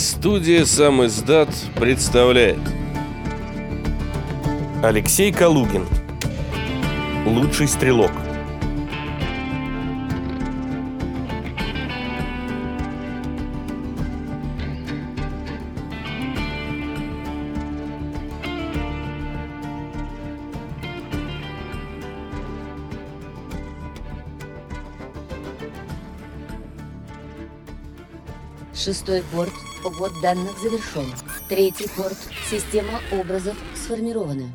Студия «Сам издат» представляет. Алексей Калугин. Лучший стрелок. Шестой порт. Ввод данных завершен. Третий порт. Система образов сформирована.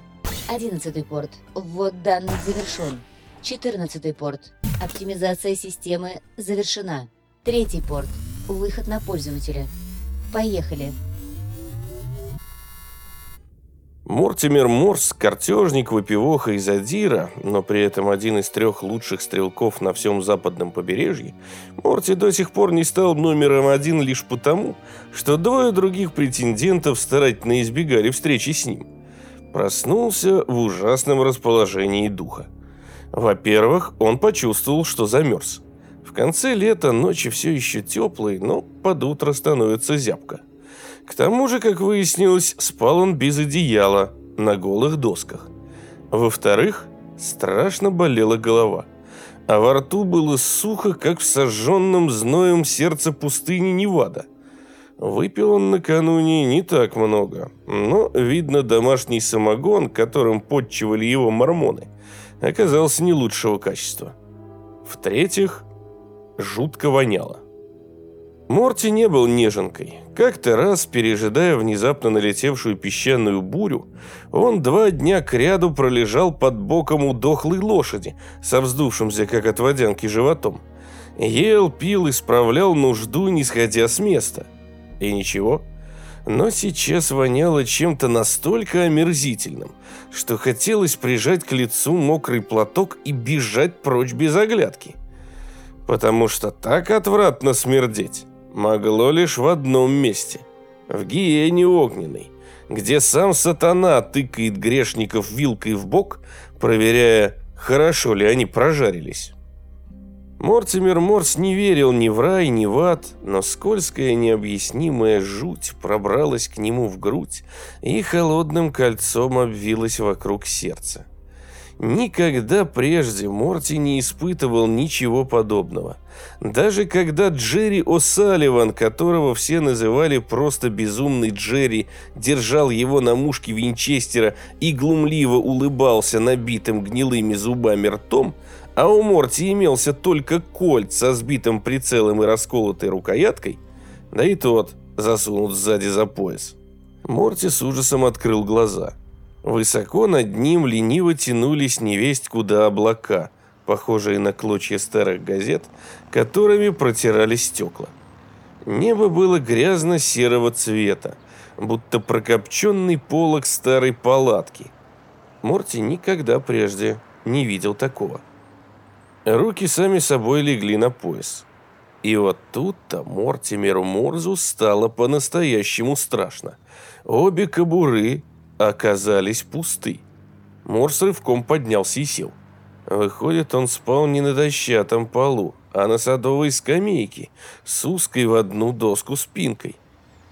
Одиннадцатый порт. Ввод данных завершен. Четырнадцатый порт. Оптимизация системы завершена. Третий порт. Выход на пользователя. Поехали. Мортимер Морс – картежник, выпивоха и задира, но при этом один из трех лучших стрелков на всем западном побережье, Морти до сих пор не стал номером один лишь потому, что двое других претендентов старательно избегали встречи с ним. Проснулся в ужасном расположении духа. Во-первых, он почувствовал, что замерз. В конце лета ночи все еще теплые, но под утро становится зябко. К тому же, как выяснилось, спал он без одеяла, на голых досках. Во-вторых, страшно болела голова. А во рту было сухо, как в сожженном зноем сердце пустыни Невада. Выпил он накануне не так много, но, видно, домашний самогон, которым подчивали его мормоны, оказался не лучшего качества. В-третьих, жутко воняло. Морти не был неженкой. Как-то раз, пережидая внезапно налетевшую песчаную бурю, он два дня кряду пролежал под боком у дохлой лошади, со вздувшимся, как от водянки, животом. Ел, пил, исправлял нужду, не сходя с места. И ничего. Но сейчас воняло чем-то настолько омерзительным, что хотелось прижать к лицу мокрый платок и бежать прочь без оглядки. Потому что так отвратно смердеть могло лишь в одном месте – в гиене огненной, где сам сатана тыкает грешников вилкой в бок, проверяя, хорошо ли они прожарились. Мортимер Морс не верил ни в рай, ни в ад, но скользкая необъяснимая жуть пробралась к нему в грудь и холодным кольцом обвилась вокруг сердца. Никогда прежде Морти не испытывал ничего подобного. Даже когда Джерри О'Салливан, которого все называли просто безумный Джерри, держал его на мушке Винчестера и глумливо улыбался набитым гнилыми зубами ртом, а у Морти имелся только кольт со сбитым прицелом и расколотой рукояткой, да и тот засунут сзади за пояс. Морти с ужасом открыл глаза – Высоко над ним лениво тянулись невесть куда облака, похожие на клочья старых газет, которыми протирали стекла. Небо было грязно-серого цвета, будто прокопченный полог старой палатки. Морти никогда прежде не видел такого. Руки сами собой легли на пояс. И вот тут-то Мортимеру Морзу стало по-настоящему страшно. Обе кобуры оказались пусты. Морс рывком поднялся и сел. Выходит, он спал не на дощатом полу, а на садовой скамейке с узкой в одну доску спинкой.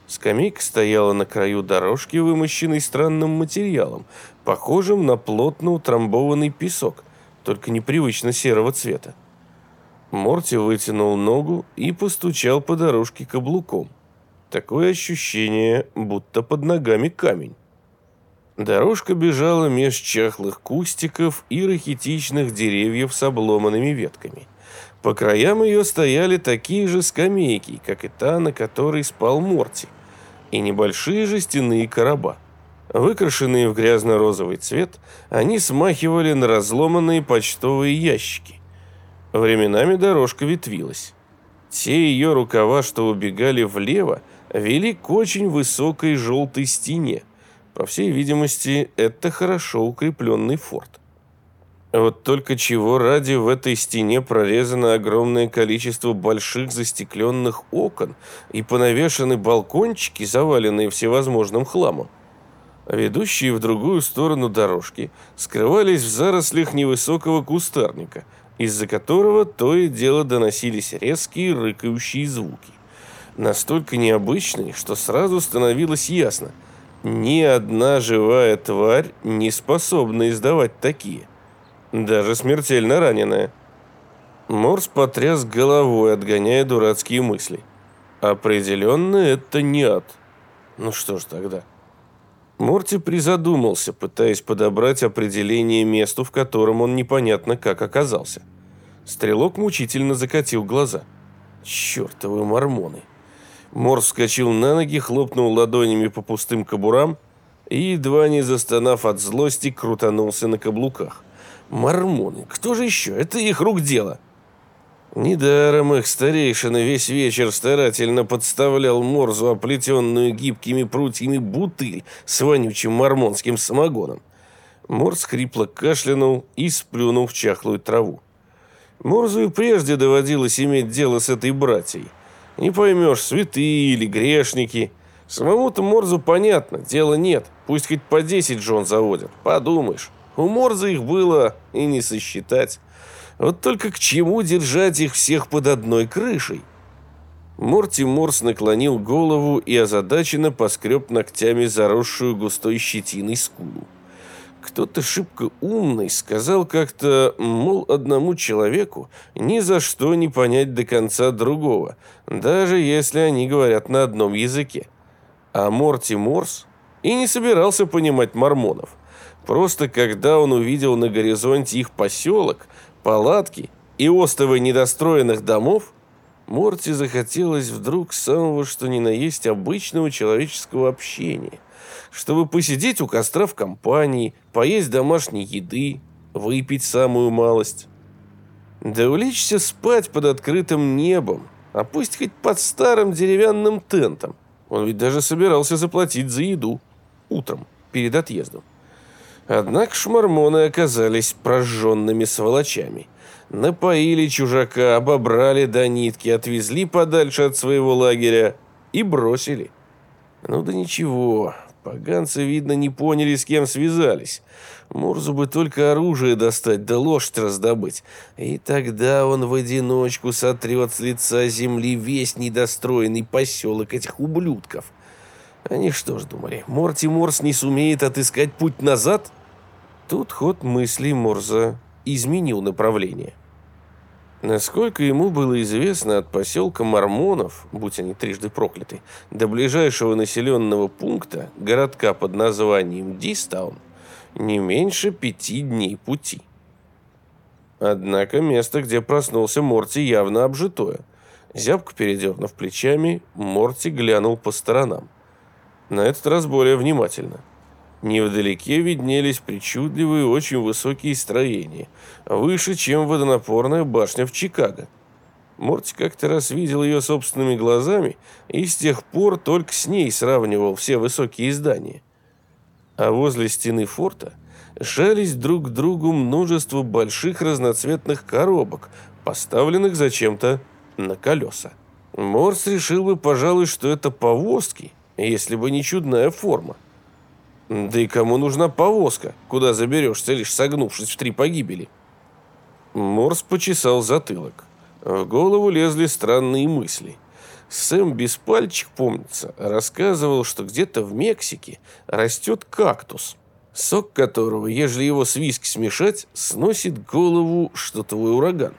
Скамейка стояла на краю дорожки, вымощенной странным материалом, похожим на плотно утрамбованный песок, только непривычно серого цвета. Морти вытянул ногу и постучал по дорожке каблуком. Такое ощущение, будто под ногами камень. Дорожка бежала меж чахлых кустиков и рахитичных деревьев с обломанными ветками. По краям ее стояли такие же скамейки, как и та, на которой спал Морти, и небольшие жестяные короба. Выкрашенные в грязно-розовый цвет, они смахивали на разломанные почтовые ящики. Временами дорожка ветвилась. Те ее рукава, что убегали влево, вели к очень высокой желтой стене, по всей видимости, это хорошо укрепленный форт. Вот только чего ради в этой стене прорезано огромное количество больших застекленных окон и понавешены балкончики, заваленные всевозможным хламом. Ведущие в другую сторону дорожки скрывались в зарослях невысокого кустарника, из-за которого то и дело доносились резкие рыкающие звуки. настолько необычной, что сразу становилось ясно – ни одна живая тварь не способна издавать такие. Даже смертельно раненая. Морс потряс головой, отгоняя дурацкие мысли. Определенно это не ад. Ну что ж тогда? Морти призадумался, пытаясь подобрать определение месту, в котором он непонятно как оказался. Стрелок мучительно закатил глаза. Чертовы мормоны. Морс вскочил на ноги, хлопнул ладонями по пустым кобурам и, едва не застонав от злости, крутанулся на каблуках. Мормоны, кто же еще? Это их рук дело. Недаром их старейшина весь вечер старательно подставлял Морзу оплетенную гибкими прутьями бутыль с вонючим мормонским самогоном. Морз хрипло кашлянул и сплюнул в чахлую траву. Морзу и прежде доводилось иметь дело с этой братьей – не поймешь, святые или грешники. Самому-то Морзу понятно, дела нет. Пусть хоть по 10 жен заводят. Подумаешь, у Морза их было и не сосчитать. Вот только к чему держать их всех под одной крышей? Морти Морс наклонил голову и озадаченно поскреб ногтями заросшую густой щетиной скулу. Кто-то шибко умный сказал как-то, мол, одному человеку ни за что не понять до конца другого, даже если они говорят на одном языке. А Морти Морс и не собирался понимать мормонов. Просто когда он увидел на горизонте их поселок, палатки и остовы недостроенных домов, Морти захотелось вдруг самого что ни на есть обычного человеческого общения – чтобы посидеть у костра в компании, поесть домашней еды, выпить самую малость. Да улечься спать под открытым небом, а пусть хоть под старым деревянным тентом. Он ведь даже собирался заплатить за еду утром, перед отъездом. Однако шмармоны оказались прожженными сволочами. Напоили чужака, обобрали до нитки, отвезли подальше от своего лагеря и бросили. Ну да ничего, Поганцы, видно, не поняли, с кем связались. Мурзу бы только оружие достать, да лошадь раздобыть. И тогда он в одиночку сотрет с лица земли весь недостроенный поселок этих ублюдков. Они что ж думали, Морти Морс не сумеет отыскать путь назад? Тут ход мыслей Морза изменил направление. Насколько ему было известно от поселка Мормонов, будь они трижды прокляты, до ближайшего населенного пункта, городка под названием Дистаун, не меньше пяти дней пути. Однако место, где проснулся Морти, явно обжитое. Зябко передернув плечами, Морти глянул по сторонам. На этот раз более внимательно – Невдалеке виднелись причудливые очень высокие строения, выше, чем водонапорная башня в Чикаго. Морти как-то раз видел ее собственными глазами и с тех пор только с ней сравнивал все высокие здания. А возле стены форта жались друг к другу множество больших разноцветных коробок, поставленных зачем-то на колеса. Морс решил бы, пожалуй, что это повозки, если бы не чудная форма. Да и кому нужна повозка, куда заберешься, лишь согнувшись в три погибели? Морс почесал затылок. В голову лезли странные мысли. Сэм Беспальчик, помнится, рассказывал, что где-то в Мексике растет кактус, сок которого, ежели его с виски смешать, сносит голову что твой ураган.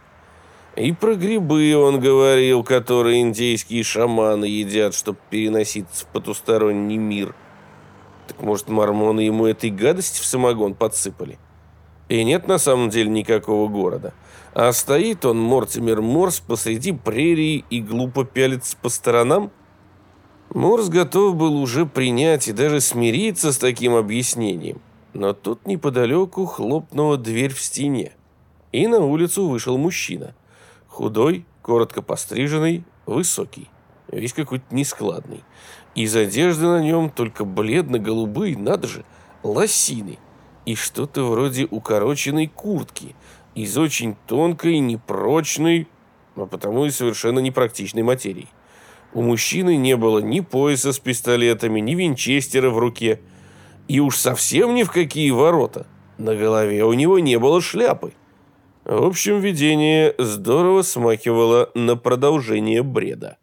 И про грибы он говорил, которые индейские шаманы едят, чтобы переноситься в потусторонний мир – так может, мормоны ему этой гадости в самогон подсыпали? И нет на самом деле никакого города. А стоит он, Мортимер Морс, посреди прерии и глупо пялится по сторонам? Морс готов был уже принять и даже смириться с таким объяснением. Но тут неподалеку хлопнула дверь в стене. И на улицу вышел мужчина. Худой, коротко постриженный, высокий. Весь какой-то нескладный. Из одежды на нем только бледно-голубые, надо же, лосины. И что-то вроде укороченной куртки. Из очень тонкой, непрочной, а потому и совершенно непрактичной материи. У мужчины не было ни пояса с пистолетами, ни винчестера в руке. И уж совсем ни в какие ворота. На голове у него не было шляпы. В общем, видение здорово смахивало на продолжение бреда.